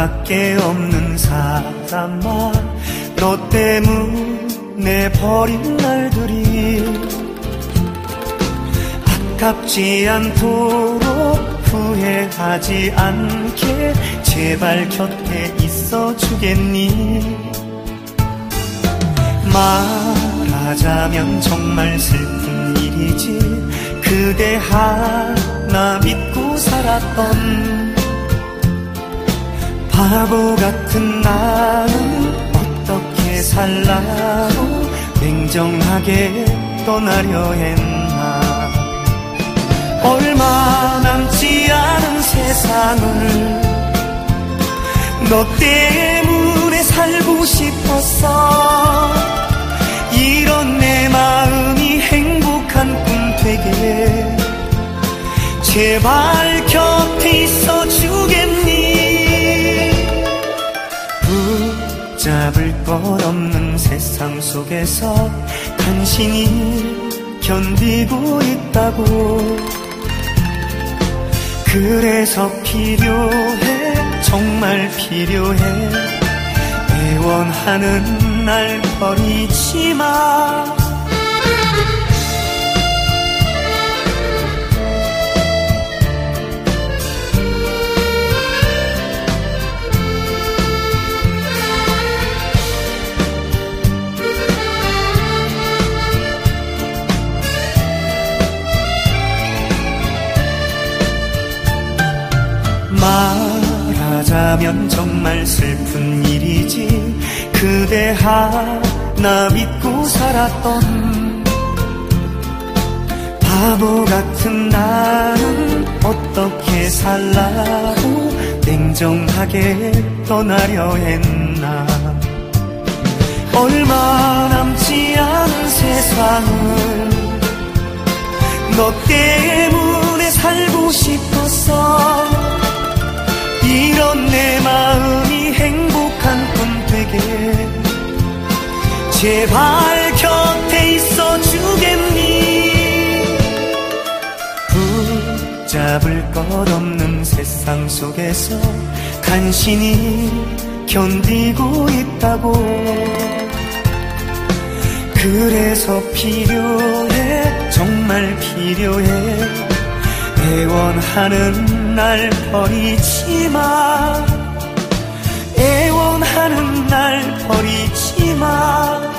밖에 없는 사람아 너 때문에 버린 날들이 아깝지 않도록 후회하지 않게 제발 곁에 있어 주겠니? 말하자면 정말 슬픈 일이지. 그대 하나 믿고 살았던 바보 같은 나는 어떻게 살라고 냉정하게 떠나려 했나? 얼마 남지 않은 세상을 너 때문에 살고 싶었어. 이런 내 마음이 행복한 꿈 되게 제발 붙잡을 것 없는 세상 속에서 당신이 견디고 있다고. 그래서 필요해 정말 필요해. 애원하는 날 버리지 마 말하자면 정말 슬픈 일이지. 그대 하나 믿고 살았던 바보 같은 나는 어떻게 살라고 냉정하게 떠나려 했나. 얼마 남지 않은 세상을 너 때문에 제발 곁에 있어 주겠니? 붙잡을 것 없는 세상 속에서 간신히 견디고 있다고. 그래서 필요해 정말 필요해. 애원하는 날 버리지 마. 애원하는 날 버리지 마